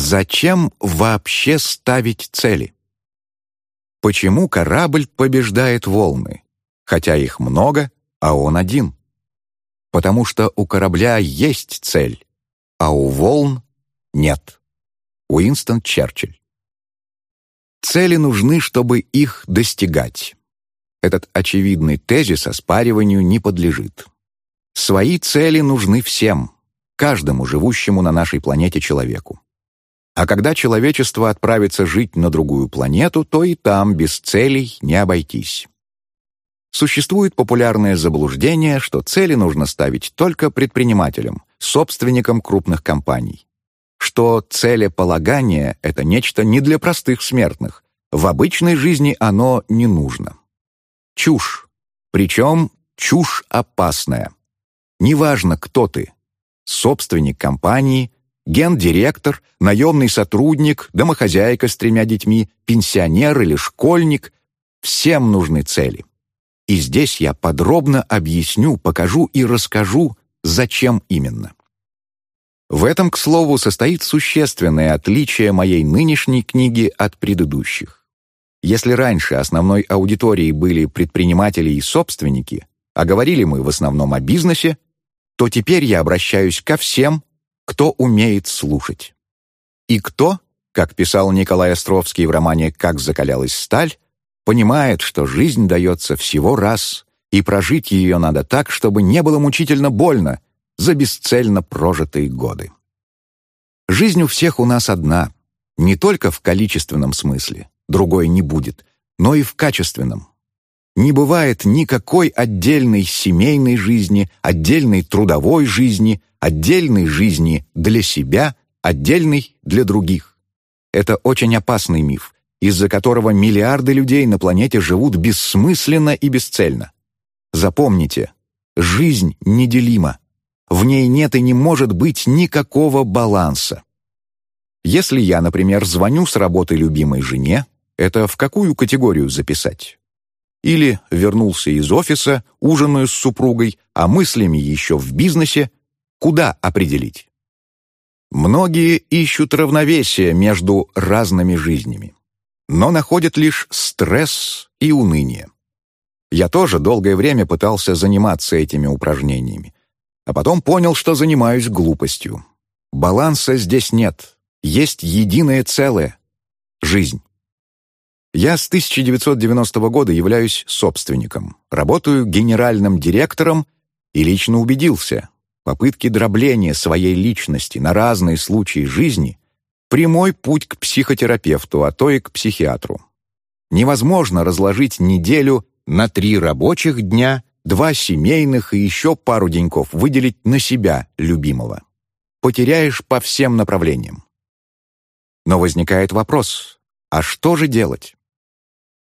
Зачем вообще ставить цели? Почему корабль побеждает волны, хотя их много, а он один? Потому что у корабля есть цель, а у волн нет. Уинстон Черчилль. Цели нужны, чтобы их достигать. Этот очевидный тезис оспариванию не подлежит. Свои цели нужны всем, каждому живущему на нашей планете человеку. А когда человечество отправится жить на другую планету, то и там без целей не обойтись. Существует популярное заблуждение, что цели нужно ставить только предпринимателям, собственникам крупных компаний. Что целеполагание — это нечто не для простых смертных. В обычной жизни оно не нужно. Чушь. Причем чушь опасная. Неважно, кто ты — собственник компании, гендиректор, наемный сотрудник, домохозяйка с тремя детьми, пенсионер или школьник — всем нужны цели. И здесь я подробно объясню, покажу и расскажу, зачем именно. В этом, к слову, состоит существенное отличие моей нынешней книги от предыдущих. Если раньше основной аудиторией были предприниматели и собственники, а говорили мы в основном о бизнесе, то теперь я обращаюсь ко всем, кто умеет слушать. И кто, как писал Николай Островский в романе «Как закалялась сталь», понимает, что жизнь дается всего раз, и прожить ее надо так, чтобы не было мучительно больно за бесцельно прожитые годы. Жизнь у всех у нас одна, не только в количественном смысле, другой не будет, но и в качественном. Не бывает никакой отдельной семейной жизни, отдельной трудовой жизни, отдельной жизни для себя, отдельной для других. Это очень опасный миф, из-за которого миллиарды людей на планете живут бессмысленно и бесцельно. Запомните, жизнь неделима. В ней нет и не может быть никакого баланса. Если я, например, звоню с работы любимой жене, это в какую категорию записать? Или вернулся из офиса, ужинаю с супругой, а мыслями еще в бизнесе, куда определить? Многие ищут равновесие между разными жизнями но находят лишь стресс и уныние. Я тоже долгое время пытался заниматься этими упражнениями, а потом понял, что занимаюсь глупостью. Баланса здесь нет, есть единое целое — жизнь. Я с 1990 года являюсь собственником, работаю генеральным директором и лично убедился, попытки дробления своей личности на разные случаи жизни Прямой путь к психотерапевту, а то и к психиатру. Невозможно разложить неделю на три рабочих дня, два семейных и еще пару деньков выделить на себя, любимого. Потеряешь по всем направлениям. Но возникает вопрос, а что же делать?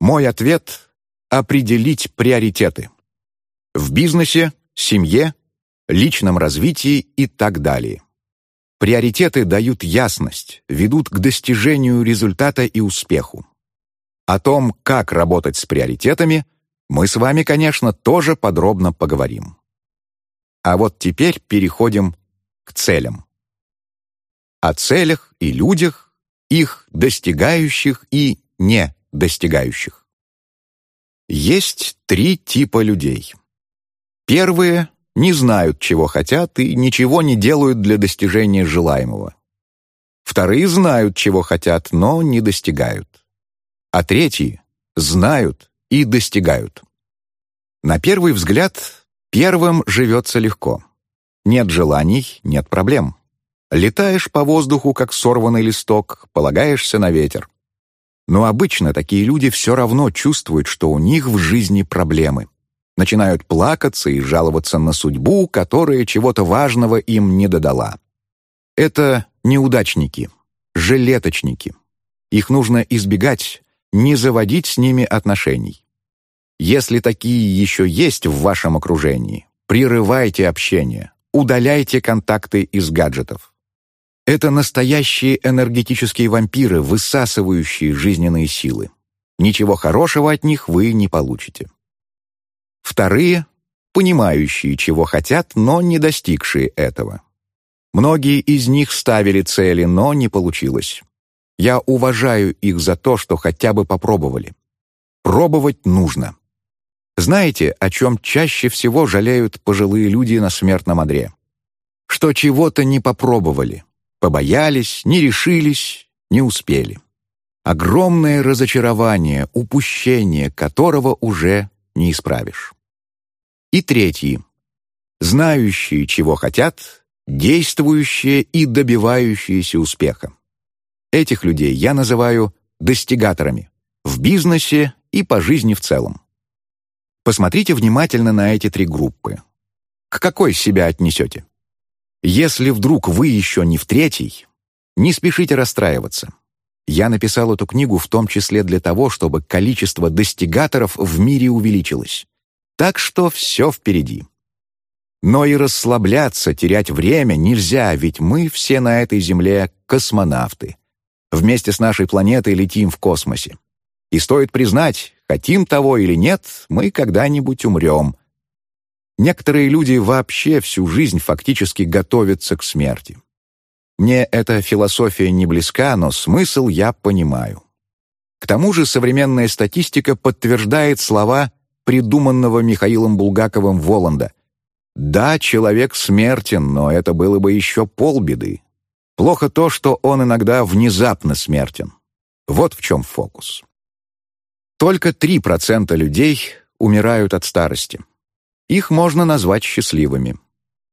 Мой ответ — определить приоритеты. В бизнесе, семье, личном развитии и так далее. Приоритеты дают ясность, ведут к достижению результата и успеху. О том, как работать с приоритетами, мы с вами, конечно, тоже подробно поговорим. А вот теперь переходим к целям. О целях и людях, их достигающих и не достигающих. Есть три типа людей. Первые не знают, чего хотят и ничего не делают для достижения желаемого. Вторые знают, чего хотят, но не достигают. А третьи знают и достигают. На первый взгляд, первым живется легко. Нет желаний — нет проблем. Летаешь по воздуху, как сорванный листок, полагаешься на ветер. Но обычно такие люди все равно чувствуют, что у них в жизни проблемы начинают плакаться и жаловаться на судьбу, которая чего-то важного им не додала. Это неудачники, жилеточники. Их нужно избегать, не заводить с ними отношений. Если такие еще есть в вашем окружении, прерывайте общение, удаляйте контакты из гаджетов. Это настоящие энергетические вампиры, высасывающие жизненные силы. Ничего хорошего от них вы не получите. Вторые — понимающие, чего хотят, но не достигшие этого. Многие из них ставили цели, но не получилось. Я уважаю их за то, что хотя бы попробовали. Пробовать нужно. Знаете, о чем чаще всего жалеют пожилые люди на смертном одре? Что чего-то не попробовали, побоялись, не решились, не успели. Огромное разочарование, упущение которого уже не исправишь. И третий. Знающие, чего хотят, действующие и добивающиеся успеха. Этих людей я называю достигаторами в бизнесе и по жизни в целом. Посмотрите внимательно на эти три группы. К какой себя отнесете? Если вдруг вы еще не в третьей, не спешите расстраиваться. Я написал эту книгу в том числе для того, чтобы количество достигаторов в мире увеличилось. Так что все впереди. Но и расслабляться, терять время нельзя, ведь мы все на этой Земле космонавты. Вместе с нашей планетой летим в космосе. И стоит признать, хотим того или нет, мы когда-нибудь умрем. Некоторые люди вообще всю жизнь фактически готовятся к смерти. Мне эта философия не близка, но смысл я понимаю. К тому же современная статистика подтверждает слова придуманного Михаилом Булгаковым Воланда. Да, человек смертен, но это было бы еще полбеды. Плохо то, что он иногда внезапно смертен. Вот в чем фокус. Только 3% людей умирают от старости. Их можно назвать счастливыми.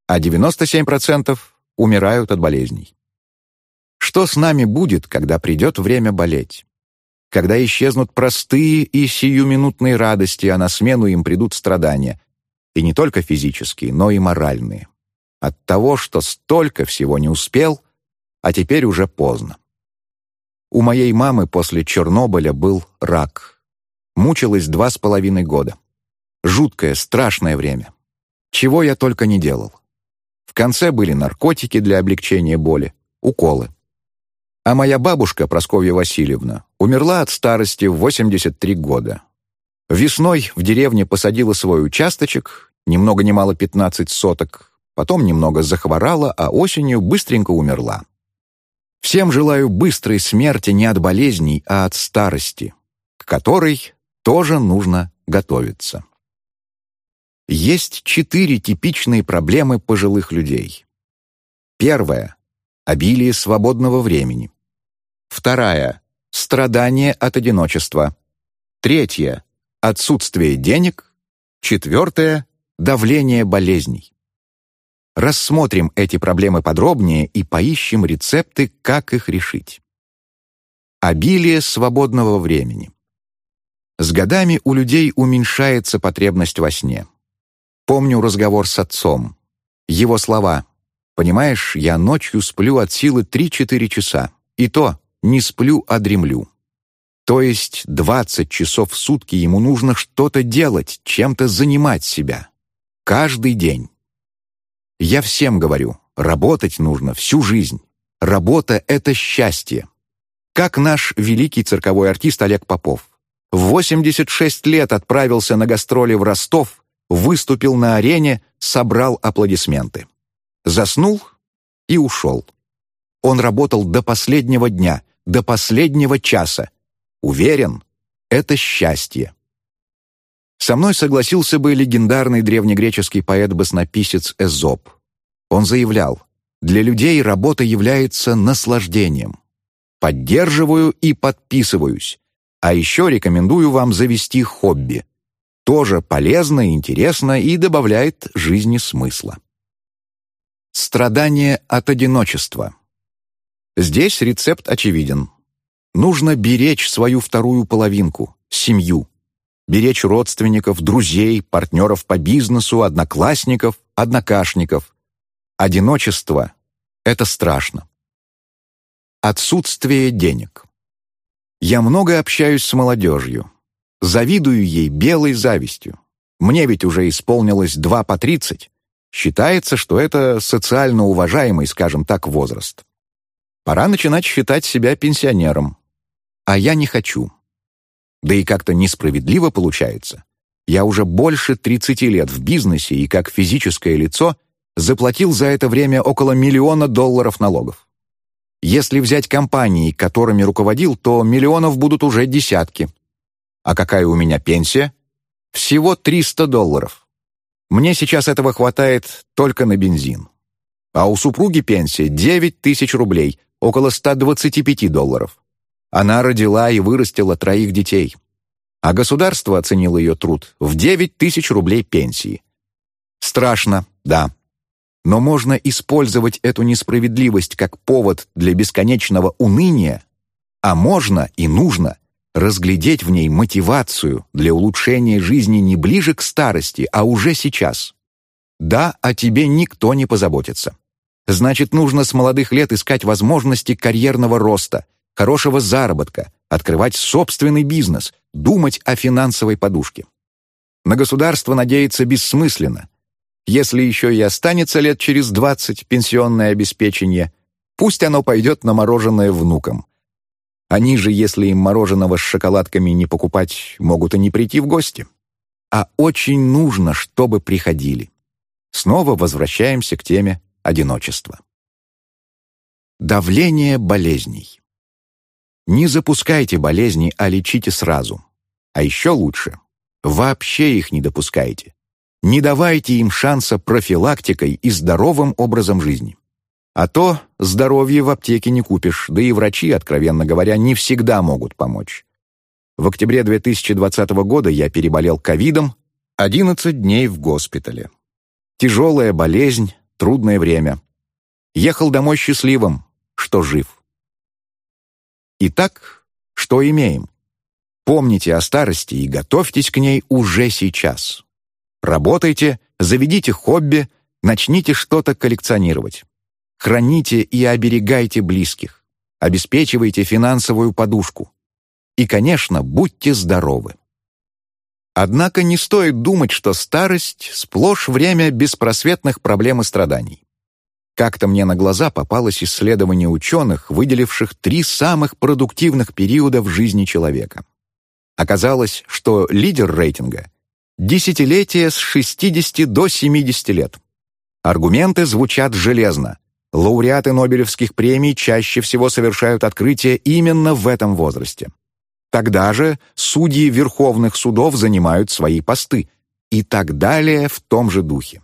А 97% умирают от болезней. Что с нами будет, когда придет время болеть? Когда исчезнут простые и сиюминутные радости, а на смену им придут страдания. И не только физические, но и моральные. От того, что столько всего не успел, а теперь уже поздно. У моей мамы после Чернобыля был рак. Мучилась два с половиной года. Жуткое, страшное время. Чего я только не делал. В конце были наркотики для облегчения боли, уколы. А моя бабушка, Просковья Васильевна, умерла от старости в 83 года. Весной в деревне посадила свой участочек, ни много ни мало 15 соток, потом немного захворала, а осенью быстренько умерла. Всем желаю быстрой смерти не от болезней, а от старости, к которой тоже нужно готовиться. Есть четыре типичные проблемы пожилых людей. Первая — обилие свободного времени. Вторая — страдание от одиночества. Третья — отсутствие денег. Четвертое — давление болезней. Рассмотрим эти проблемы подробнее и поищем рецепты, как их решить. Обилие свободного времени. С годами у людей уменьшается потребность во сне. Помню разговор с отцом. Его слова «Понимаешь, я ночью сплю от силы 3-4 часа, и то не сплю, а дремлю. То есть 20 часов в сутки ему нужно что-то делать, чем-то занимать себя. Каждый день. Я всем говорю, работать нужно всю жизнь. Работа — это счастье. Как наш великий цирковой артист Олег Попов. В 86 лет отправился на гастроли в Ростов, выступил на арене, собрал аплодисменты. Заснул и ушел. Он работал до последнего дня, до последнего часа. Уверен, это счастье. Со мной согласился бы легендарный древнегреческий поэт-баснописец Эзоп. Он заявлял, «Для людей работа является наслаждением. Поддерживаю и подписываюсь. А еще рекомендую вам завести хобби. Тоже полезно, интересно и добавляет жизни смысла. Страдание от одиночества. Здесь рецепт очевиден. Нужно беречь свою вторую половинку, семью. Беречь родственников, друзей, партнеров по бизнесу, одноклассников, однокашников. Одиночество — это страшно. Отсутствие денег. Я много общаюсь с молодежью. Завидую ей белой завистью. Мне ведь уже исполнилось два по тридцать. Считается, что это социально уважаемый, скажем так, возраст. Пора начинать считать себя пенсионером. А я не хочу. Да и как-то несправедливо получается. Я уже больше 30 лет в бизнесе и как физическое лицо заплатил за это время около миллиона долларов налогов. Если взять компании, которыми руководил, то миллионов будут уже десятки. А какая у меня пенсия? Всего 300 долларов. Мне сейчас этого хватает только на бензин. А у супруги пенсия 9 тысяч рублей, около 125 долларов. Она родила и вырастила троих детей. А государство оценило ее труд в 9 тысяч рублей пенсии. Страшно, да. Но можно использовать эту несправедливость как повод для бесконечного уныния, а можно и нужно разглядеть в ней мотивацию для улучшения жизни не ближе к старости, а уже сейчас. Да, о тебе никто не позаботится. Значит, нужно с молодых лет искать возможности карьерного роста, хорошего заработка, открывать собственный бизнес, думать о финансовой подушке. На государство надеяться бессмысленно. Если еще и останется лет через 20 пенсионное обеспечение, пусть оно пойдет на мороженое внукам. Они же, если им мороженого с шоколадками не покупать, могут и не прийти в гости. А очень нужно, чтобы приходили. Снова возвращаемся к теме одиночества. Давление болезней. Не запускайте болезни, а лечите сразу. А еще лучше — вообще их не допускайте. Не давайте им шанса профилактикой и здоровым образом жизни. А то здоровье в аптеке не купишь, да и врачи, откровенно говоря, не всегда могут помочь. В октябре 2020 года я переболел ковидом, 11 дней в госпитале. Тяжелая болезнь, трудное время. Ехал домой счастливым, что жив. Итак, что имеем? Помните о старости и готовьтесь к ней уже сейчас. Работайте, заведите хобби, начните что-то коллекционировать. Храните и оберегайте близких. Обеспечивайте финансовую подушку. И, конечно, будьте здоровы. Однако не стоит думать, что старость — сплошь время беспросветных проблем и страданий. Как-то мне на глаза попалось исследование ученых, выделивших три самых продуктивных периода в жизни человека. Оказалось, что лидер рейтинга — десятилетие с 60 до 70 лет. Аргументы звучат железно. Лауреаты Нобелевских премий чаще всего совершают открытия именно в этом возрасте. Тогда же судьи верховных судов занимают свои посты и так далее в том же духе.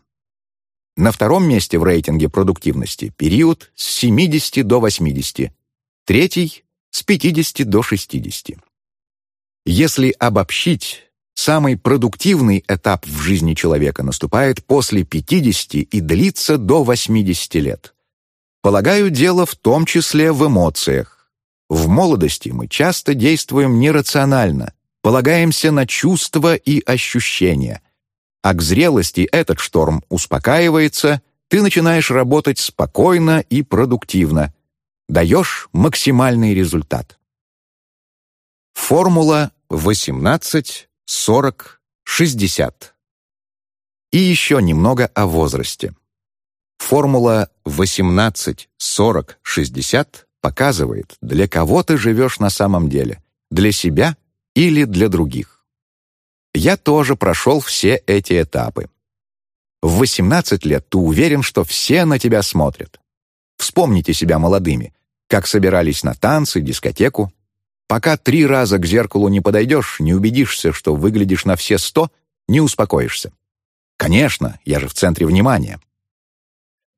На втором месте в рейтинге продуктивности период с 70 до 80, третий — с 50 до 60. Если обобщить, самый продуктивный этап в жизни человека наступает после 50 и длится до 80 лет. Полагаю, дело в том числе в эмоциях. В молодости мы часто действуем нерационально, полагаемся на чувства и ощущения. А к зрелости этот шторм успокаивается, ты начинаешь работать спокойно и продуктивно. Даешь максимальный результат. Формула 18, 40, 60. И еще немного о возрасте. Формула 18-40-60 показывает, для кого ты живешь на самом деле, для себя или для других. Я тоже прошел все эти этапы. В 18 лет ты уверен, что все на тебя смотрят. Вспомните себя молодыми, как собирались на танцы, дискотеку. Пока три раза к зеркалу не подойдешь, не убедишься, что выглядишь на все сто, не успокоишься. Конечно, я же в центре внимания.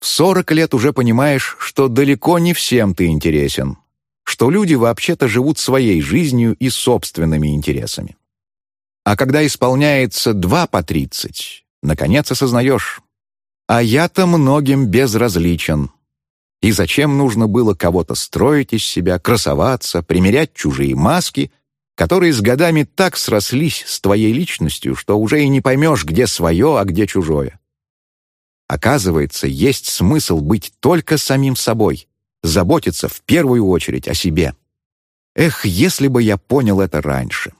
40 лет уже понимаешь, что далеко не всем ты интересен, что люди вообще-то живут своей жизнью и собственными интересами. А когда исполняется два по тридцать, наконец осознаешь, а я-то многим безразличен. И зачем нужно было кого-то строить из себя, красоваться, примерять чужие маски, которые с годами так срослись с твоей личностью, что уже и не поймешь, где свое, а где чужое. Оказывается, есть смысл быть только самим собой, заботиться в первую очередь о себе. Эх, если бы я понял это раньше.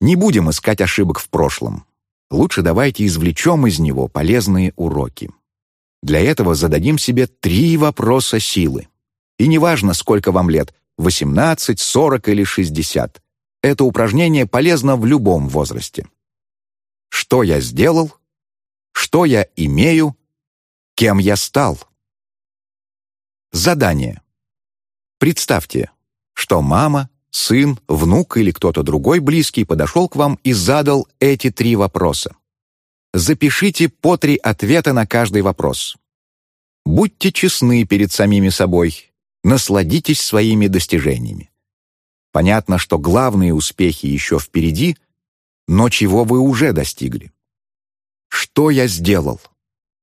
Не будем искать ошибок в прошлом. Лучше давайте извлечем из него полезные уроки. Для этого зададим себе три вопроса силы. И неважно, сколько вам лет — 18, 40 или 60. Это упражнение полезно в любом возрасте. Что я сделал, что я имею, Кем я стал? Задание. Представьте, что мама, сын, внук или кто-то другой близкий подошел к вам и задал эти три вопроса. Запишите по три ответа на каждый вопрос. Будьте честны перед самими собой, насладитесь своими достижениями. Понятно, что главные успехи еще впереди, но чего вы уже достигли? Что я сделал?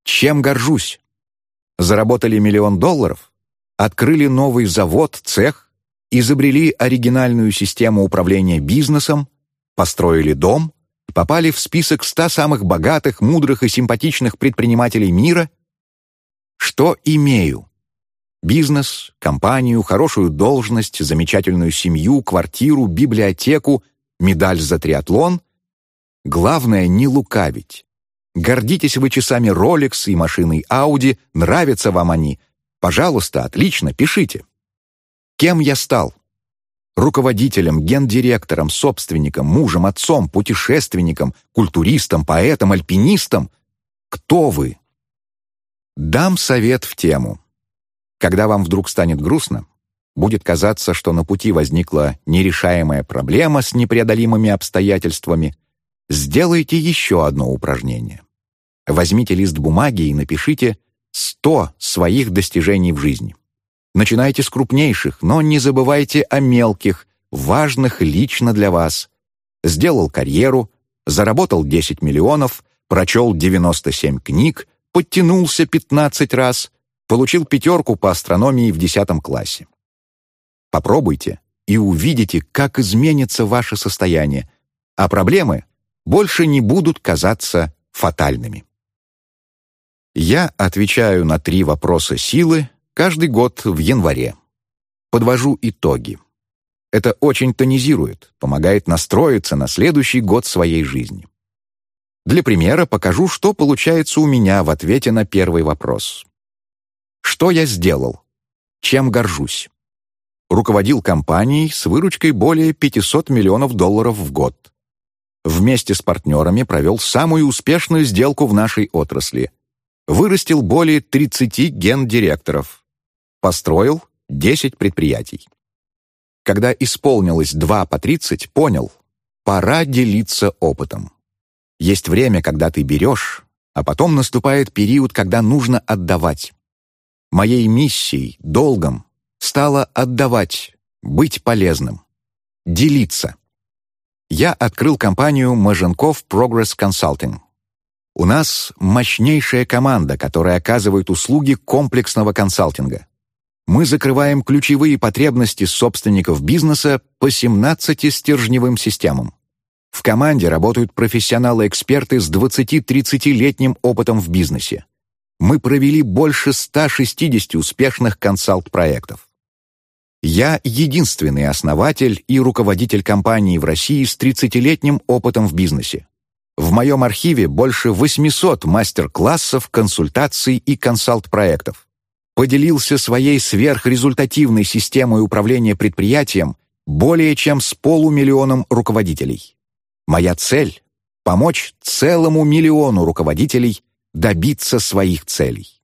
Чем горжусь? Заработали миллион долларов? Открыли новый завод, цех? Изобрели оригинальную систему управления бизнесом? Построили дом? Попали в список 100 самых богатых, мудрых и симпатичных предпринимателей мира? Что имею? Бизнес, компанию, хорошую должность, замечательную семью, квартиру, библиотеку, медаль за триатлон. Главное — не лукавить. Гордитесь вы часами Rolex и машиной Audi, нравятся вам они. Пожалуйста, отлично, пишите. Кем я стал? Руководителем, гендиректором, собственником, мужем, отцом, путешественником, культуристом, поэтом, альпинистом. Кто вы? Дам совет в тему. Когда вам вдруг станет грустно, будет казаться, что на пути возникла нерешаемая проблема с непреодолимыми обстоятельствами, сделайте еще одно упражнение. Возьмите лист бумаги и напишите 100 своих достижений в жизни. Начинайте с крупнейших, но не забывайте о мелких, важных лично для вас. Сделал карьеру, заработал 10 миллионов, прочел 97 книг, подтянулся 15 раз, получил пятерку по астрономии в 10 классе. Попробуйте и увидите, как изменится ваше состояние, а проблемы больше не будут казаться фатальными. Я отвечаю на три вопроса силы каждый год в январе. Подвожу итоги. Это очень тонизирует, помогает настроиться на следующий год своей жизни. Для примера покажу, что получается у меня в ответе на первый вопрос. Что я сделал? Чем горжусь? Руководил компанией с выручкой более 500 миллионов долларов в год. Вместе с партнерами провел самую успешную сделку в нашей отрасли. Вырастил более 30 гендиректоров. Построил 10 предприятий. Когда исполнилось 2 по 30, понял, пора делиться опытом. Есть время, когда ты берешь, а потом наступает период, когда нужно отдавать. Моей миссией, долгом стало отдавать, быть полезным, делиться. Я открыл компанию Маженков Progress Consulting. У нас мощнейшая команда, которая оказывает услуги комплексного консалтинга. Мы закрываем ключевые потребности собственников бизнеса по 17 стержневым системам. В команде работают профессионалы-эксперты с 20-30-летним опытом в бизнесе мы провели больше 160 успешных консалт-проектов. Я единственный основатель и руководитель компании в России с 30-летним опытом в бизнесе. В моем архиве больше 800 мастер-классов, консультаций и консалт-проектов. Поделился своей сверхрезультативной системой управления предприятием более чем с полумиллионом руководителей. Моя цель — помочь целому миллиону руководителей добиться своих целей.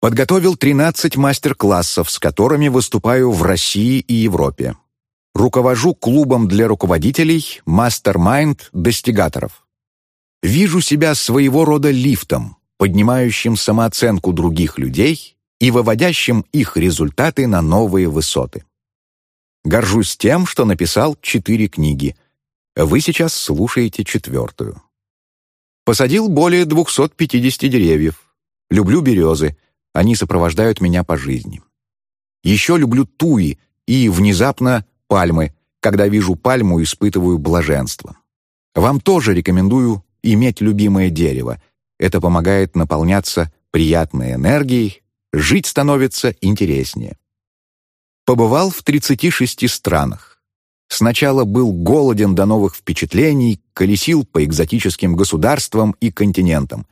Подготовил 13 мастер-классов, с которыми выступаю в России и Европе. Руковожу клубом для руководителей «Мастермайнд достигаторов». Вижу себя своего рода лифтом, поднимающим самооценку других людей и выводящим их результаты на новые высоты. Горжусь тем, что написал четыре книги. Вы сейчас слушаете четвертую. Посадил более 250 деревьев. Люблю березы, они сопровождают меня по жизни. Еще люблю туи и, внезапно, пальмы. Когда вижу пальму, испытываю блаженство. Вам тоже рекомендую иметь любимое дерево. Это помогает наполняться приятной энергией, жить становится интереснее. Побывал в 36 странах. Сначала был голоден до новых впечатлений, колесил по экзотическим государствам и континентам,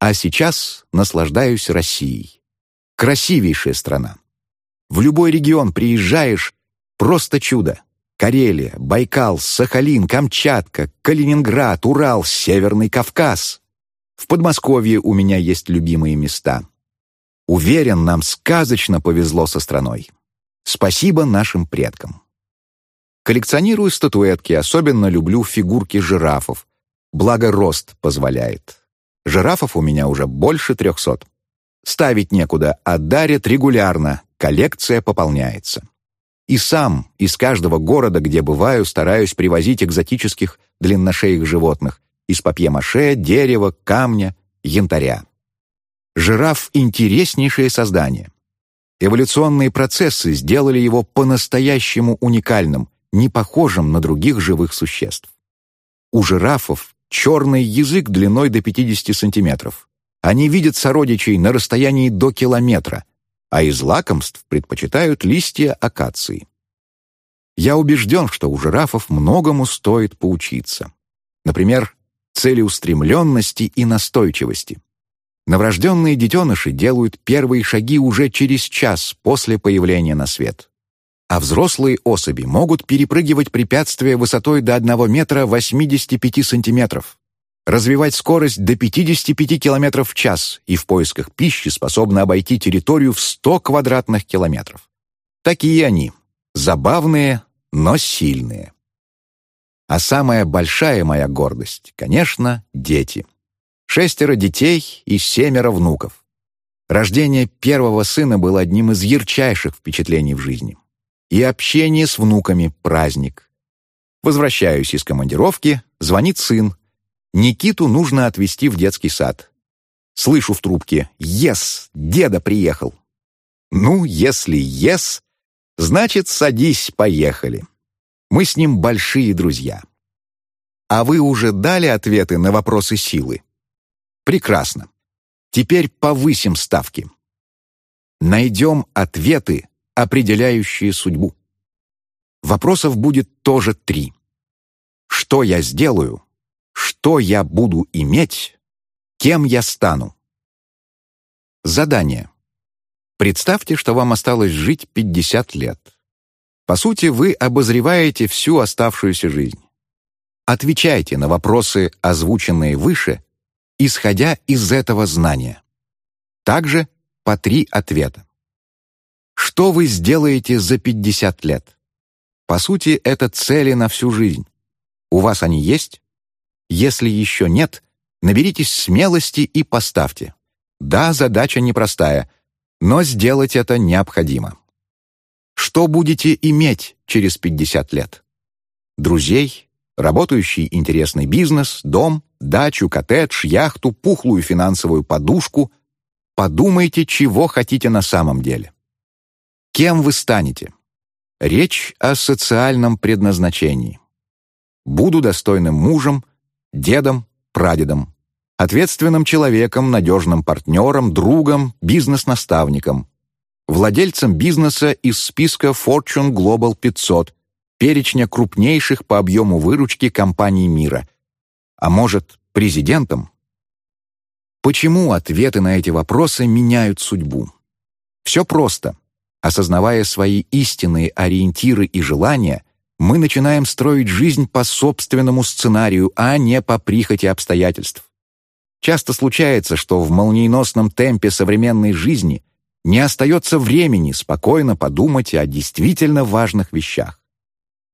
а сейчас наслаждаюсь Россией. Красивейшая страна. В любой регион приезжаешь — просто чудо. Карелия, Байкал, Сахалин, Камчатка, Калининград, Урал, Северный Кавказ. В Подмосковье у меня есть любимые места. Уверен, нам сказочно повезло со страной. Спасибо нашим предкам. Коллекционирую статуэтки, особенно люблю фигурки жирафов. Благо рост позволяет. Жирафов у меня уже больше трехсот. Ставить некуда, а дарят регулярно, коллекция пополняется. И сам из каждого города, где бываю, стараюсь привозить экзотических длинношеих животных из папье-маше, дерева, камня, янтаря. Жираф — интереснейшее создание. Эволюционные процессы сделали его по-настоящему уникальным, не похожим на других живых существ. У жирафов черный язык длиной до 50 сантиметров. Они видят сородичей на расстоянии до километра, а из лакомств предпочитают листья акации. Я убежден, что у жирафов многому стоит поучиться. Например, целеустремленности и настойчивости. Новорожденные детеныши делают первые шаги уже через час после появления на свет. А взрослые особи могут перепрыгивать препятствия высотой до 1 метра 85 сантиметров, развивать скорость до 55 километров в час и в поисках пищи способны обойти территорию в 100 квадратных километров. Такие они, забавные, но сильные. А самая большая моя гордость, конечно, дети. Шестеро детей и семеро внуков. Рождение первого сына было одним из ярчайших впечатлений в жизни. И общение с внуками — праздник. Возвращаюсь из командировки, звонит сын. Никиту нужно отвезти в детский сад. Слышу в трубке «Ес! Деда приехал!» Ну, если «Ес», значит, садись, поехали. Мы с ним большие друзья. А вы уже дали ответы на вопросы силы? Прекрасно. Теперь повысим ставки. Найдем ответы, определяющие судьбу. Вопросов будет тоже три. Что я сделаю? Что я буду иметь? Кем я стану? Задание. Представьте, что вам осталось жить 50 лет. По сути, вы обозреваете всю оставшуюся жизнь. Отвечайте на вопросы, озвученные выше, исходя из этого знания. Также по три ответа. Что вы сделаете за 50 лет? По сути, это цели на всю жизнь. У вас они есть? Если еще нет, наберитесь смелости и поставьте. Да, задача непростая, но сделать это необходимо. Что будете иметь через 50 лет? Друзей, работающий интересный бизнес, дом, дачу, коттедж, яхту, пухлую финансовую подушку. Подумайте, чего хотите на самом деле. Кем вы станете? Речь о социальном предназначении. Буду достойным мужем, дедом, прадедом, ответственным человеком, надежным партнером, другом, бизнес-наставником, владельцем бизнеса из списка Fortune Global 500, перечня крупнейших по объему выручки компаний мира, а может, президентом? Почему ответы на эти вопросы меняют судьбу? Все просто. Осознавая свои истинные ориентиры и желания, мы начинаем строить жизнь по собственному сценарию, а не по прихоти обстоятельств. Часто случается, что в молниеносном темпе современной жизни не остается времени спокойно подумать о действительно важных вещах.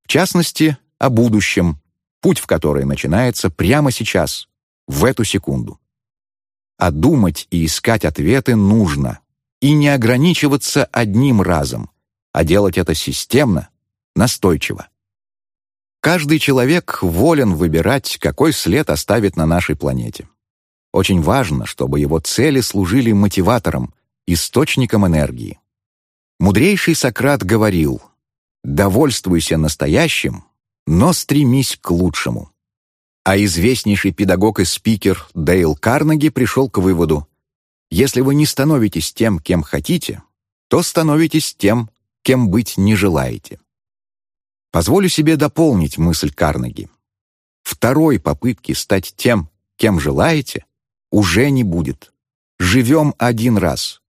В частности, о будущем, путь в который начинается прямо сейчас, в эту секунду. А думать и искать ответы нужно, и не ограничиваться одним разом, а делать это системно, настойчиво. Каждый человек волен выбирать, какой след оставит на нашей планете. Очень важно, чтобы его цели служили мотиватором, источником энергии. Мудрейший Сократ говорил «Довольствуйся настоящим, но стремись к лучшему». А известнейший педагог и спикер Дейл Карнеги пришел к выводу если вы не становитесь тем, кем хотите, то становитесь тем, кем быть не желаете. Позволю себе дополнить мысль Карнеги. Второй попытки стать тем, кем желаете, уже не будет. Живем один раз.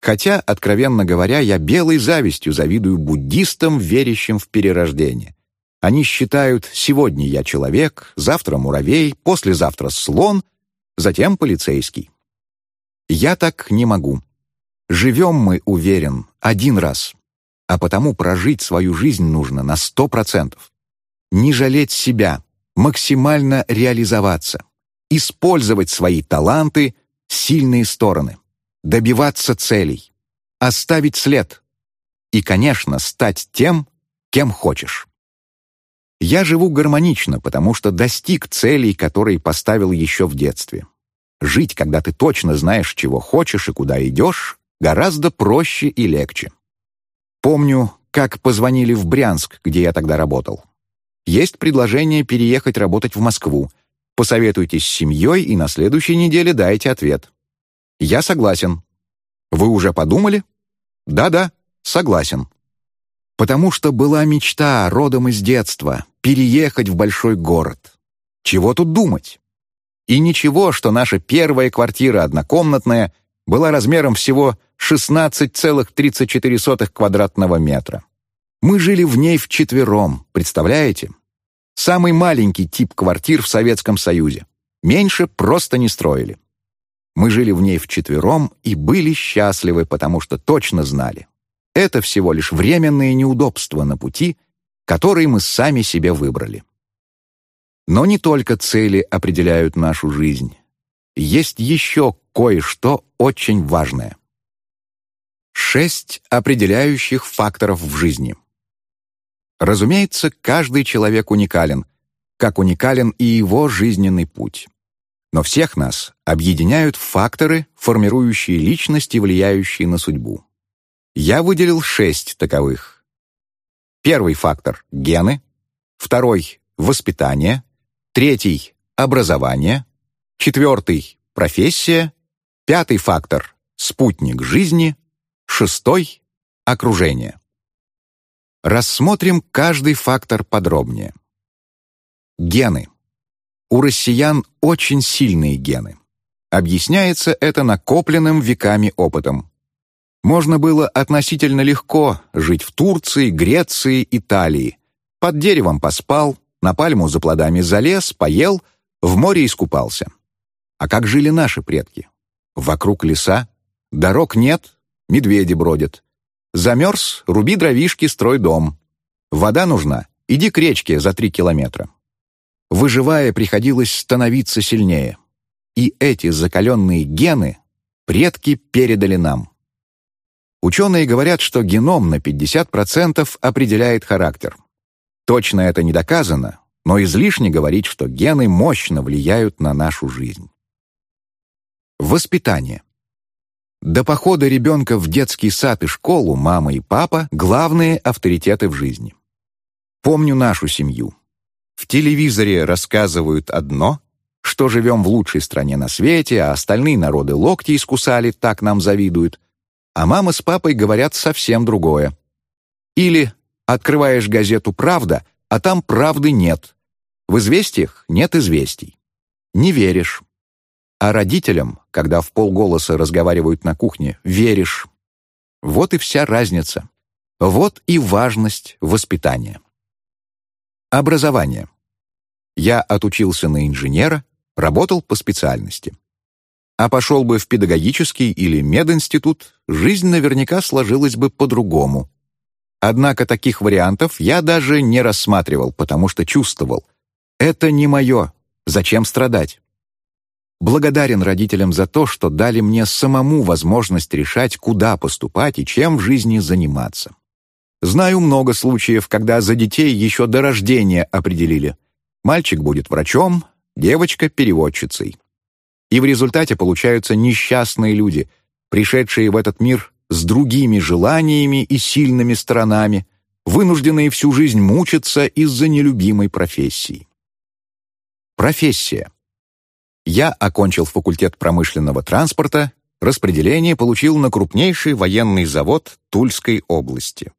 Хотя, откровенно говоря, я белой завистью завидую буддистам, верящим в перерождение. Они считают, сегодня я человек, завтра муравей, послезавтра слон, затем полицейский. Я так не могу. Живем мы, уверен, один раз, а потому прожить свою жизнь нужно на сто процентов. Не жалеть себя, максимально реализоваться, использовать свои таланты, сильные стороны, добиваться целей, оставить след и, конечно, стать тем, кем хочешь. Я живу гармонично, потому что достиг целей, которые поставил еще в детстве. Жить, когда ты точно знаешь, чего хочешь и куда идешь, гораздо проще и легче. Помню, как позвонили в Брянск, где я тогда работал. Есть предложение переехать работать в Москву. Посоветуйтесь с семьей и на следующей неделе дайте ответ. Я согласен. Вы уже подумали? Да-да, согласен. Потому что была мечта родом из детства — переехать в большой город. Чего тут думать? И ничего, что наша первая квартира однокомнатная была размером всего 16,34 квадратного метра. Мы жили в ней вчетвером, представляете? Самый маленький тип квартир в Советском Союзе. Меньше просто не строили. Мы жили в ней вчетвером и были счастливы, потому что точно знали. Это всего лишь временные неудобства на пути, которые мы сами себе выбрали. Но не только цели определяют нашу жизнь. Есть еще кое-что очень важное. Шесть определяющих факторов в жизни. Разумеется, каждый человек уникален, как уникален и его жизненный путь. Но всех нас объединяют факторы, формирующие личность и влияющие на судьбу. Я выделил шесть таковых. Первый фактор — гены, второй — воспитание, третий — образование, четвертый — профессия, пятый фактор — спутник жизни, шестой — окружение. Рассмотрим каждый фактор подробнее. Гены. У россиян очень сильные гены. Объясняется это накопленным веками опытом. Можно было относительно легко жить в Турции, Греции, Италии. Под деревом поспал, на пальму за плодами залез, поел, в море искупался. А как жили наши предки? Вокруг леса, дорог нет, медведи бродят. Замерз, руби дровишки, строй дом. Вода нужна, иди к речке за три километра. Выживая, приходилось становиться сильнее. И эти закаленные гены предки передали нам. Ученые говорят, что геном на 50% определяет характер. Точно это не доказано, но излишне говорить, что гены мощно влияют на нашу жизнь. Воспитание. До похода ребенка в детский сад и школу мама и папа — главные авторитеты в жизни. Помню нашу семью. В телевизоре рассказывают одно, что живем в лучшей стране на свете, а остальные народы локти искусали, так нам завидуют, а мама с папой говорят совсем другое. Или открываешь газету «Правда», а там правды нет. В известиях нет известий. Не веришь. А родителям, когда в полголоса разговаривают на кухне, веришь. Вот и вся разница. Вот и важность воспитания. Образование. Я отучился на инженера, работал по специальности. А пошел бы в педагогический или мединститут, жизнь наверняка сложилась бы по-другому. Однако таких вариантов я даже не рассматривал, потому что чувствовал. Это не мое. Зачем страдать? Благодарен родителям за то, что дали мне самому возможность решать, куда поступать и чем в жизни заниматься. Знаю много случаев, когда за детей еще до рождения определили. Мальчик будет врачом, девочка — переводчицей. И в результате получаются несчастные люди, пришедшие в этот мир с другими желаниями и сильными сторонами, вынужденные всю жизнь мучиться из-за нелюбимой профессии. Профессия. Я окончил факультет промышленного транспорта, распределение получил на крупнейший военный завод Тульской области.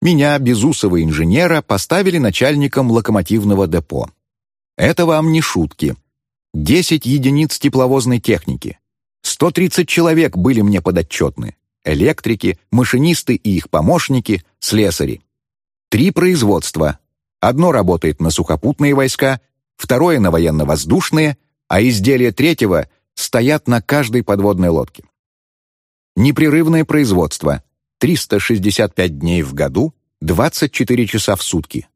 Меня, безусого инженера, поставили начальником локомотивного депо. Это вам не шутки. 10 единиц тепловозной техники. 130 человек были мне подотчетны. Электрики, машинисты и их помощники, слесари. Три производства. Одно работает на сухопутные войска, второе на военно-воздушные, а изделия третьего стоят на каждой подводной лодке. Непрерывное производство, 365 дней в году, 24 часа в сутки.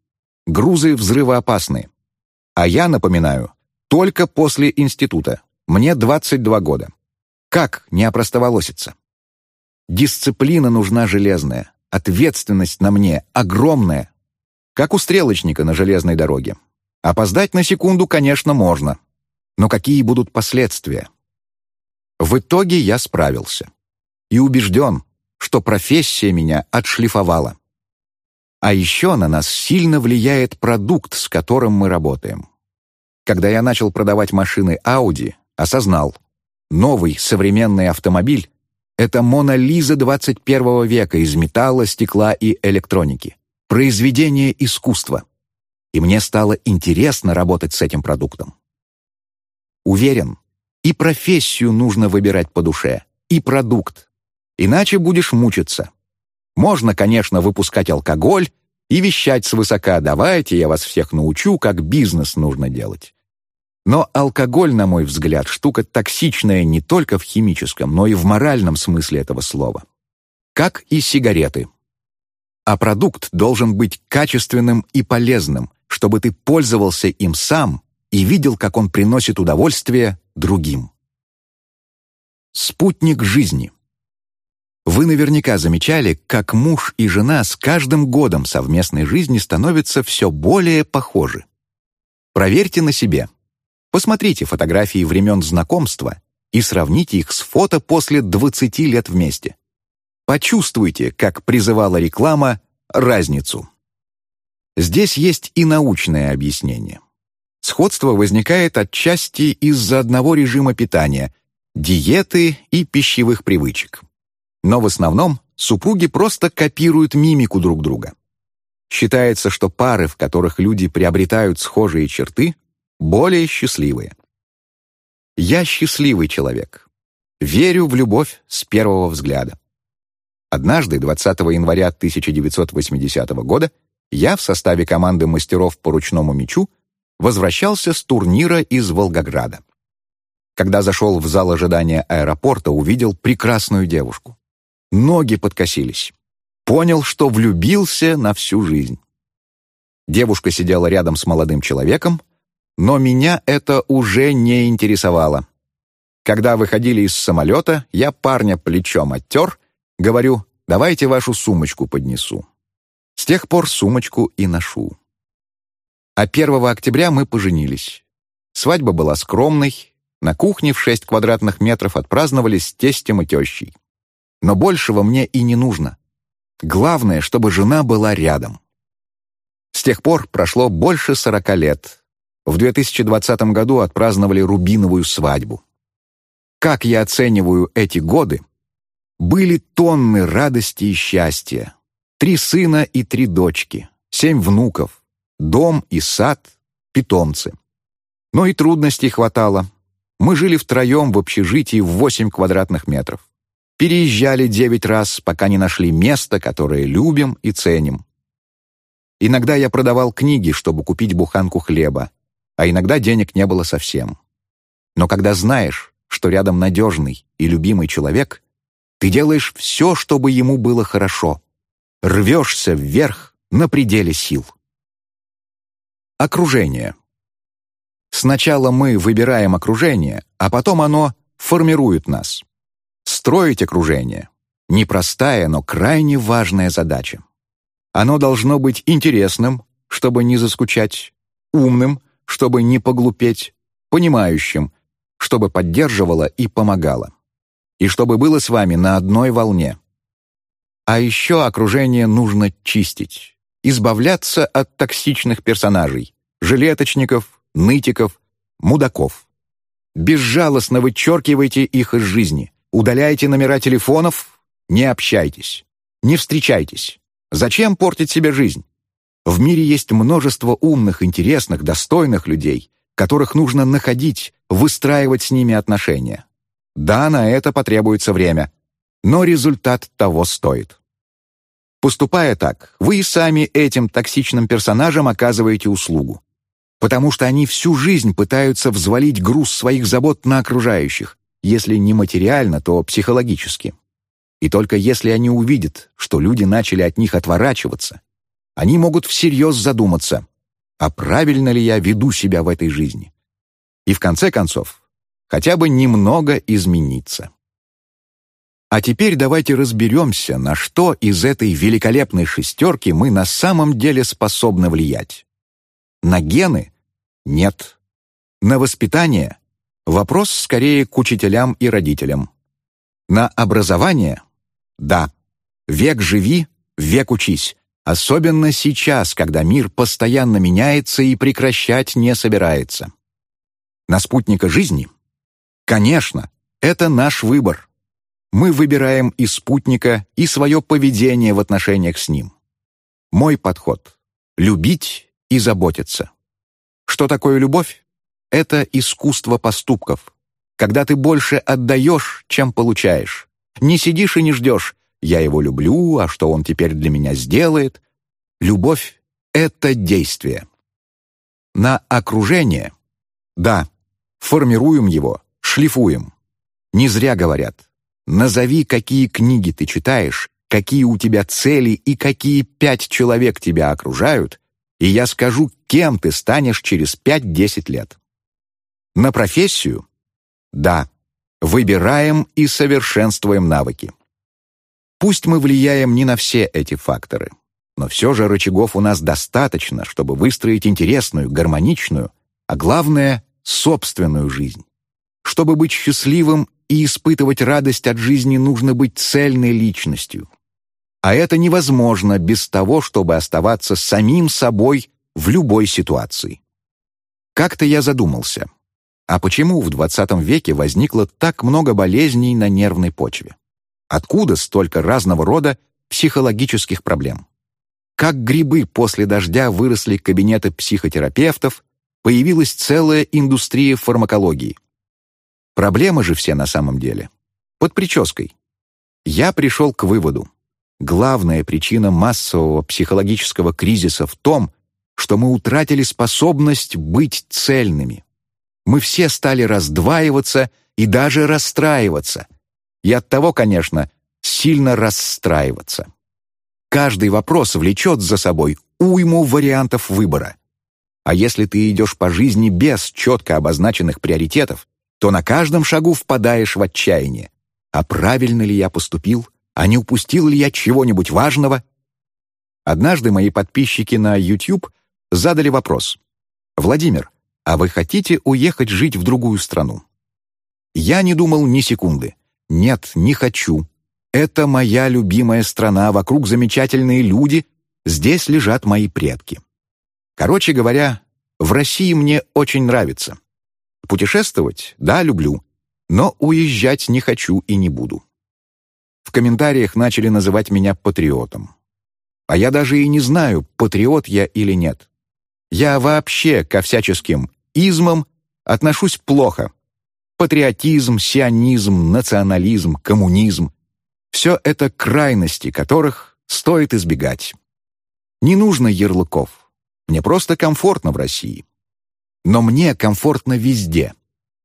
Грузы взрывоопасны. А я, напоминаю, только после института. Мне 22 года. Как не опростоволоситься? Дисциплина нужна железная, ответственность на мне огромная, как у стрелочника на железной дороге. Опоздать на секунду, конечно, можно. Но какие будут последствия? В итоге я справился. И убежден, что профессия меня отшлифовала. А еще на нас сильно влияет продукт, с которым мы работаем. Когда я начал продавать машины Audi, осознал, новый современный автомобиль — это Мона Лиза 21 века из металла, стекла и электроники. Произведение искусства. И мне стало интересно работать с этим продуктом. Уверен, и профессию нужно выбирать по душе, и продукт. Иначе будешь мучиться. Можно, конечно, выпускать алкоголь и вещать свысока «давайте, я вас всех научу, как бизнес нужно делать». Но алкоголь, на мой взгляд, штука токсичная не только в химическом, но и в моральном смысле этого слова. Как и сигареты. А продукт должен быть качественным и полезным, чтобы ты пользовался им сам и видел, как он приносит удовольствие другим. Спутник жизни. Вы наверняка замечали, как муж и жена с каждым годом совместной жизни становятся все более похожи. Проверьте на себе. Посмотрите фотографии времен знакомства и сравните их с фото после 20 лет вместе. Почувствуйте, как призывала реклама, разницу. Здесь есть и научное объяснение. Сходство возникает отчасти из-за одного режима питания – диеты и пищевых привычек. Но в основном супруги просто копируют мимику друг друга. Считается, что пары, в которых люди приобретают схожие черты, более счастливые. Я счастливый человек. Верю в любовь с первого взгляда. Однажды, 20 января 1980 года, я в составе команды мастеров по ручному мячу возвращался с турнира из Волгограда. Когда зашел в зал ожидания аэропорта, увидел прекрасную девушку. Ноги подкосились. Понял, что влюбился на всю жизнь. Девушка сидела рядом с молодым человеком, но меня это уже не интересовало. Когда выходили из самолета, я парня плечом оттер, говорю, давайте вашу сумочку поднесу. С тех пор сумочку и ношу. А 1 октября мы поженились. Свадьба была скромной, на кухне в 6 квадратных метров отпраздновали с тестем и тещей. Но большего мне и не нужно. Главное, чтобы жена была рядом. С тех пор прошло больше 40 лет, в 2020 году отпраздновали рубиновую свадьбу. Как я оцениваю эти годы? Были тонны радости и счастья. Три сына и три дочки, семь внуков, дом и сад, питомцы. Но и трудностей хватало. Мы жили втроем в общежитии в 8 квадратных метров. Переезжали девять раз, пока не нашли место, которое любим и ценим. Иногда я продавал книги, чтобы купить буханку хлеба, а иногда денег не было совсем. Но когда знаешь, что рядом надежный и любимый человек, ты делаешь все, чтобы ему было хорошо. Рвешься вверх на пределе сил. Окружение. Сначала мы выбираем окружение, а потом оно формирует нас. Строить окружение — непростая, но крайне важная задача. Оно должно быть интересным, чтобы не заскучать, умным, чтобы не поглупеть, понимающим, чтобы поддерживало и помогало. И чтобы было с вами на одной волне. А еще окружение нужно чистить, избавляться от токсичных персонажей, жилеточников, нытиков, мудаков. Безжалостно вычеркивайте их из жизни, удаляйте номера телефонов, не общайтесь, не встречайтесь. Зачем портить себе жизнь? В мире есть множество умных, интересных, достойных людей, которых нужно находить, выстраивать с ними отношения. Да, на это потребуется время, но результат того стоит. Поступая так, вы и сами этим токсичным персонажам оказываете услугу. потому что они всю жизнь пытаются взвалить груз своих забот на окружающих, если не материально, то психологически. И только если они увидят, что люди начали от них отворачиваться, они могут всерьез задуматься, а правильно ли я веду себя в этой жизни. И в конце концов, хотя бы немного измениться. А теперь давайте разберемся, на что из этой великолепной шестерки мы на самом деле способны влиять. На гены? Нет. На воспитание? Вопрос скорее к учителям и родителям. На образование? Да. Век живи, век учись. Особенно сейчас, когда мир постоянно меняется и прекращать не собирается. На спутника жизни? Конечно, это наш выбор мы выбираем и спутника, и свое поведение в отношениях с ним. Мой подход — любить и заботиться. Что такое любовь? Это искусство поступков, когда ты больше отдаешь, чем получаешь. Не сидишь и не ждешь «я его люблю, а что он теперь для меня сделает?» Любовь — это действие. На окружение? Да, формируем его, шлифуем. Не зря говорят Назови, какие книги ты читаешь, какие у тебя цели и какие пять человек тебя окружают, и я скажу, кем ты станешь через пять-десять лет. На профессию? Да. Выбираем и совершенствуем навыки. Пусть мы влияем не на все эти факторы, но все же рычагов у нас достаточно, чтобы выстроить интересную, гармоничную, а главное — собственную жизнь. Чтобы быть счастливым и испытывать радость от жизни нужно быть цельной личностью. А это невозможно без того, чтобы оставаться самим собой в любой ситуации. Как-то я задумался, а почему в 20 веке возникло так много болезней на нервной почве? Откуда столько разного рода психологических проблем? Как грибы после дождя выросли кабинеты психотерапевтов, появилась целая индустрия фармакологии – Проблемы же все на самом деле под прической. Я пришел к выводу. Главная причина массового психологического кризиса в том, что мы утратили способность быть цельными. Мы все стали раздваиваться и даже расстраиваться. И от того, конечно, сильно расстраиваться. Каждый вопрос влечет за собой уйму вариантов выбора. А если ты идешь по жизни без четко обозначенных приоритетов, то на каждом шагу впадаешь в отчаяние. А правильно ли я поступил? А не упустил ли я чего-нибудь важного? Однажды мои подписчики на YouTube задали вопрос. «Владимир, а вы хотите уехать жить в другую страну?» Я не думал ни секунды. «Нет, не хочу. Это моя любимая страна, вокруг замечательные люди, здесь лежат мои предки». Короче говоря, в России мне очень нравится. Путешествовать? Да, люблю. Но уезжать не хочу и не буду. В комментариях начали называть меня патриотом. А я даже и не знаю, патриот я или нет. Я вообще ко всяческим измам отношусь плохо. Патриотизм, сионизм, национализм, коммунизм — все это крайности, которых стоит избегать. Не нужно ярлыков. Мне просто комфортно в России. Но мне комфортно везде.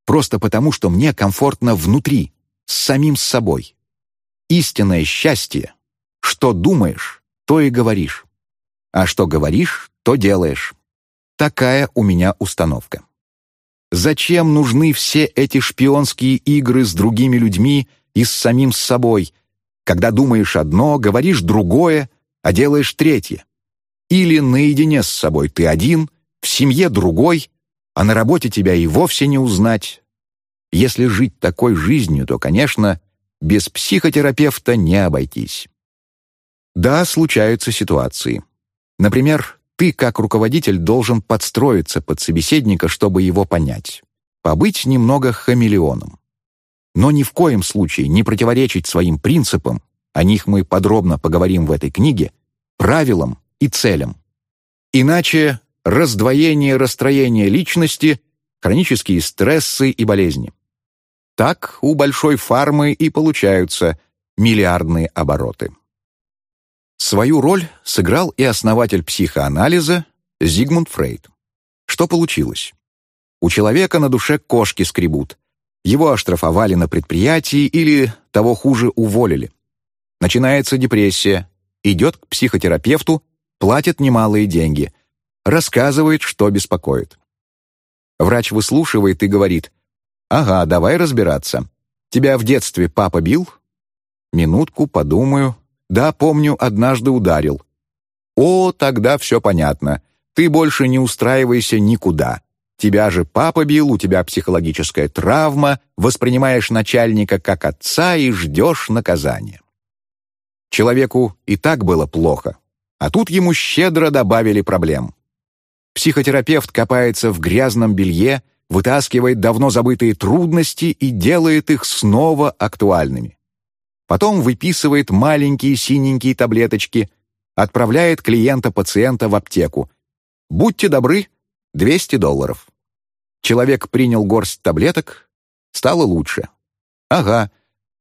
Просто потому, что мне комфортно внутри, с самим собой. Истинное счастье — что думаешь, то и говоришь. А что говоришь, то делаешь. Такая у меня установка. Зачем нужны все эти шпионские игры с другими людьми и с самим собой, когда думаешь одно, говоришь другое, а делаешь третье? Или наедине с собой ты один, в семье другой, а на работе тебя и вовсе не узнать. Если жить такой жизнью, то, конечно, без психотерапевта не обойтись. Да, случаются ситуации. Например, ты, как руководитель, должен подстроиться под собеседника, чтобы его понять. Побыть немного хамелеоном. Но ни в коем случае не противоречить своим принципам, о них мы подробно поговорим в этой книге, правилам и целям. Иначе раздвоение расстроение личности, хронические стрессы и болезни. Так у большой фармы и получаются миллиардные обороты. Свою роль сыграл и основатель психоанализа Зигмунд Фрейд. Что получилось? У человека на душе кошки скребут. Его оштрафовали на предприятии или, того хуже, уволили. Начинается депрессия, идет к психотерапевту, платит немалые деньги, рассказывает, что беспокоит. Врач выслушивает и говорит, «Ага, давай разбираться. Тебя в детстве папа бил?» Минутку, подумаю. «Да, помню, однажды ударил». «О, тогда все понятно. Ты больше не устраивайся никуда. Тебя же папа бил, у тебя психологическая травма, воспринимаешь начальника как отца и ждешь наказания». Человеку и так было плохо, а тут ему щедро добавили проблем. Психотерапевт копается в грязном белье, вытаскивает давно забытые трудности и делает их снова актуальными. Потом выписывает маленькие синенькие таблеточки, отправляет клиента-пациента в аптеку. Будьте добры, 200 долларов. Человек принял горсть таблеток, стало лучше. Ага,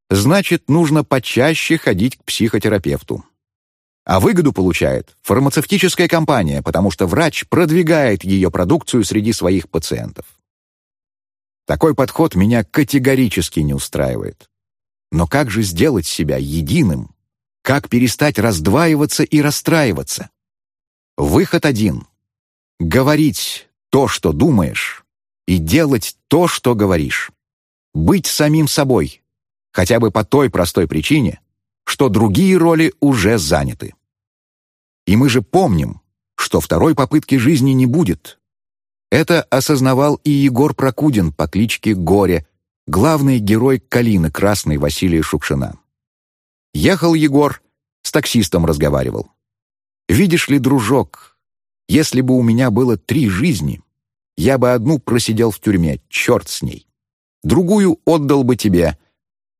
значит, нужно почаще ходить к психотерапевту. А выгоду получает фармацевтическая компания, потому что врач продвигает ее продукцию среди своих пациентов. Такой подход меня категорически не устраивает. Но как же сделать себя единым? Как перестать раздваиваться и расстраиваться? Выход один. Говорить то, что думаешь, и делать то, что говоришь. Быть самим собой, хотя бы по той простой причине, что другие роли уже заняты. И мы же помним, что второй попытки жизни не будет. Это осознавал и Егор Прокудин по кличке Горе, главный герой «Калины» красной Василия Шукшина. Ехал Егор, с таксистом разговаривал. «Видишь ли, дружок, если бы у меня было три жизни, я бы одну просидел в тюрьме, черт с ней. Другую отдал бы тебе,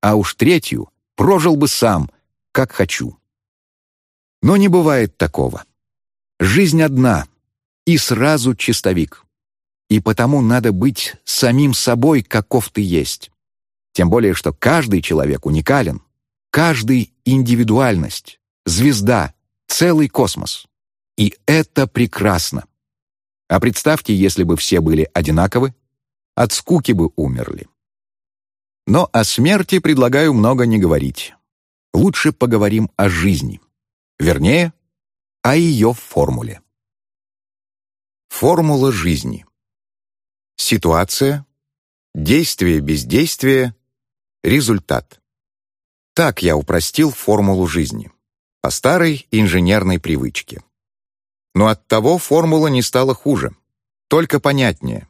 а уж третью прожил бы сам, как хочу. Но не бывает такого. Жизнь одна, и сразу чистовик. И потому надо быть самим собой, каков ты есть. Тем более, что каждый человек уникален, каждый — индивидуальность, звезда, целый космос. И это прекрасно. А представьте, если бы все были одинаковы, от скуки бы умерли. Но о смерти предлагаю много не говорить. Лучше поговорим о жизни. Вернее, о ее формуле. Формула жизни. Ситуация, действие-бездействие, результат. Так я упростил формулу жизни. По старой инженерной привычке. Но от того формула не стала хуже, только понятнее.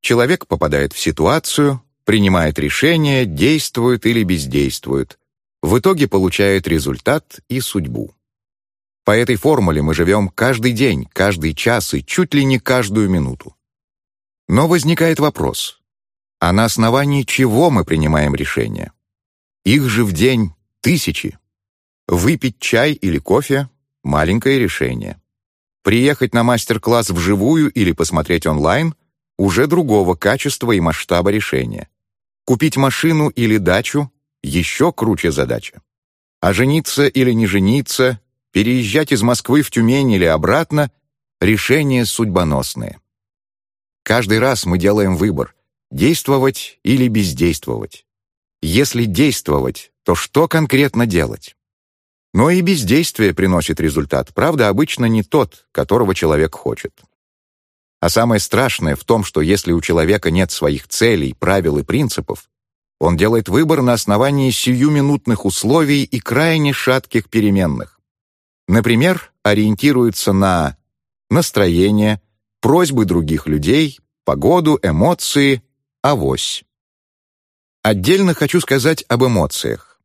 Человек попадает в ситуацию, принимает решение, действует или бездействует. В итоге получает результат и судьбу. По этой формуле мы живем каждый день, каждый час и чуть ли не каждую минуту. Но возникает вопрос, а на основании чего мы принимаем решения? Их же в день тысячи. Выпить чай или кофе — маленькое решение. Приехать на мастер-класс вживую или посмотреть онлайн — уже другого качества и масштаба решения. Купить машину или дачу — еще круче задача. А жениться или не жениться, переезжать из Москвы в Тюмень или обратно — решения судьбоносные. Каждый раз мы делаем выбор — действовать или бездействовать. Если действовать, то что конкретно делать? Но и бездействие приносит результат, правда, обычно не тот, которого человек хочет. А самое страшное в том, что если у человека нет своих целей, правил и принципов, он делает выбор на основании сиюминутных условий и крайне шатких переменных. Например, ориентируется на настроение, просьбы других людей, погоду, эмоции, авось. Отдельно хочу сказать об эмоциях.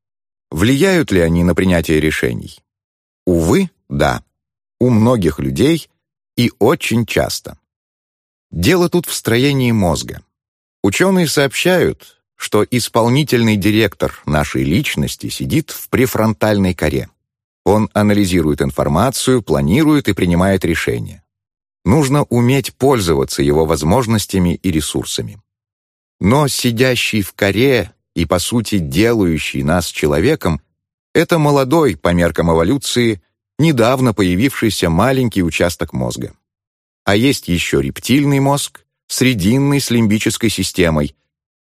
Влияют ли они на принятие решений? Увы, да. У многих людей и очень часто. Дело тут в строении мозга. Ученые сообщают, что исполнительный директор нашей личности сидит в префронтальной коре. Он анализирует информацию, планирует и принимает решения. Нужно уметь пользоваться его возможностями и ресурсами. Но сидящий в коре и, по сути, делающий нас человеком, это молодой, по меркам эволюции, недавно появившийся маленький участок мозга. А есть еще рептильный мозг, срединный с лимбической системой.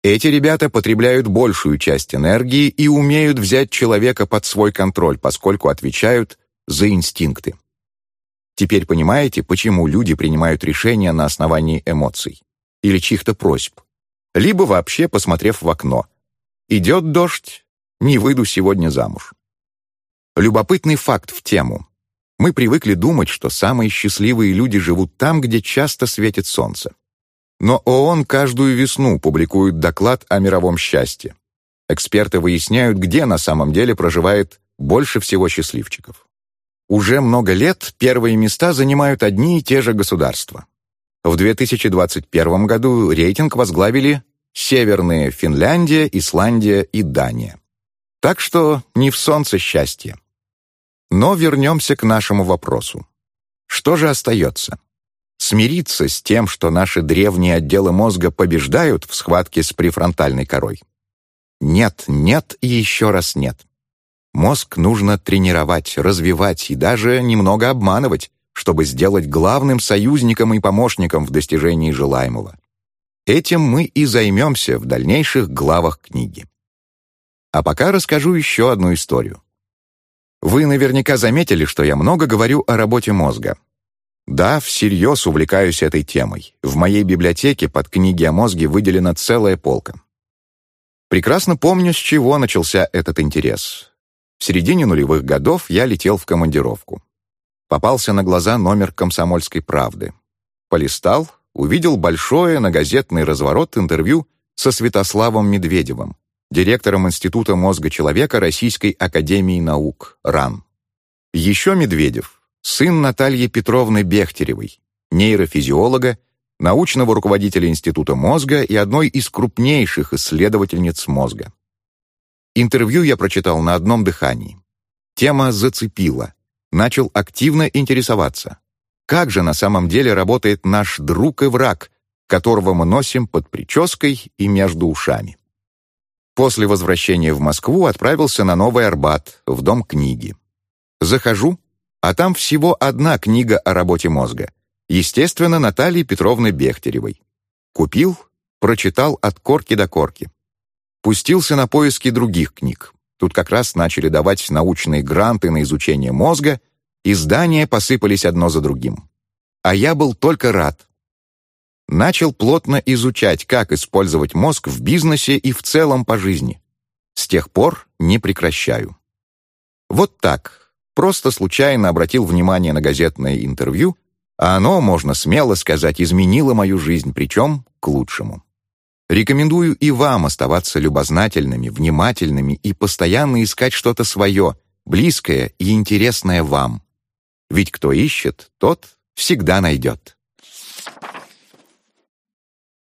Эти ребята потребляют большую часть энергии и умеют взять человека под свой контроль, поскольку отвечают за инстинкты. Теперь понимаете, почему люди принимают решения на основании эмоций или чьих-то просьб, либо вообще посмотрев в окно. Идет дождь, не выйду сегодня замуж. Любопытный факт в тему. Мы привыкли думать, что самые счастливые люди живут там, где часто светит солнце. Но ООН каждую весну публикует доклад о мировом счастье. Эксперты выясняют, где на самом деле проживает больше всего счастливчиков. Уже много лет первые места занимают одни и те же государства. В 2021 году рейтинг возглавили Северные Финляндия, Исландия и Дания. Так что не в солнце счастье. Но вернемся к нашему вопросу. Что же остается? Смириться с тем, что наши древние отделы мозга побеждают в схватке с префронтальной корой? Нет, нет и еще раз нет. Мозг нужно тренировать, развивать и даже немного обманывать, чтобы сделать главным союзником и помощником в достижении желаемого. Этим мы и займемся в дальнейших главах книги. А пока расскажу еще одну историю. Вы наверняка заметили, что я много говорю о работе мозга. Да, всерьез увлекаюсь этой темой. В моей библиотеке под книги о мозге выделена целая полка. Прекрасно помню, с чего начался этот интерес. В середине нулевых годов я летел в командировку. Попался на глаза номер «Комсомольской правды». Полистал, увидел большое на газетный разворот интервью со Святославом Медведевым, директором Института мозга человека Российской академии наук РАН. Еще Медведев, сын Натальи Петровны Бехтеревой, нейрофизиолога, научного руководителя Института мозга и одной из крупнейших исследовательниц мозга. Интервью я прочитал на одном дыхании. Тема зацепила начал активно интересоваться. Как же на самом деле работает наш друг и враг, которого мы носим под прической и между ушами? После возвращения в Москву отправился на Новый Арбат, в Дом книги. Захожу, а там всего одна книга о работе мозга. Естественно, Натальи Петровны Бехтеревой. Купил, прочитал от корки до корки. Пустился на поиски других книг. Тут как раз начали давать научные гранты на изучение мозга, и здания посыпались одно за другим. А я был только рад. Начал плотно изучать, как использовать мозг в бизнесе и в целом по жизни. С тех пор не прекращаю. Вот так. Просто случайно обратил внимание на газетное интервью, а оно, можно смело сказать, изменило мою жизнь, причем к лучшему. Рекомендую и вам оставаться любознательными, внимательными и постоянно искать что-то свое, близкое и интересное вам. Ведь кто ищет, тот всегда найдет.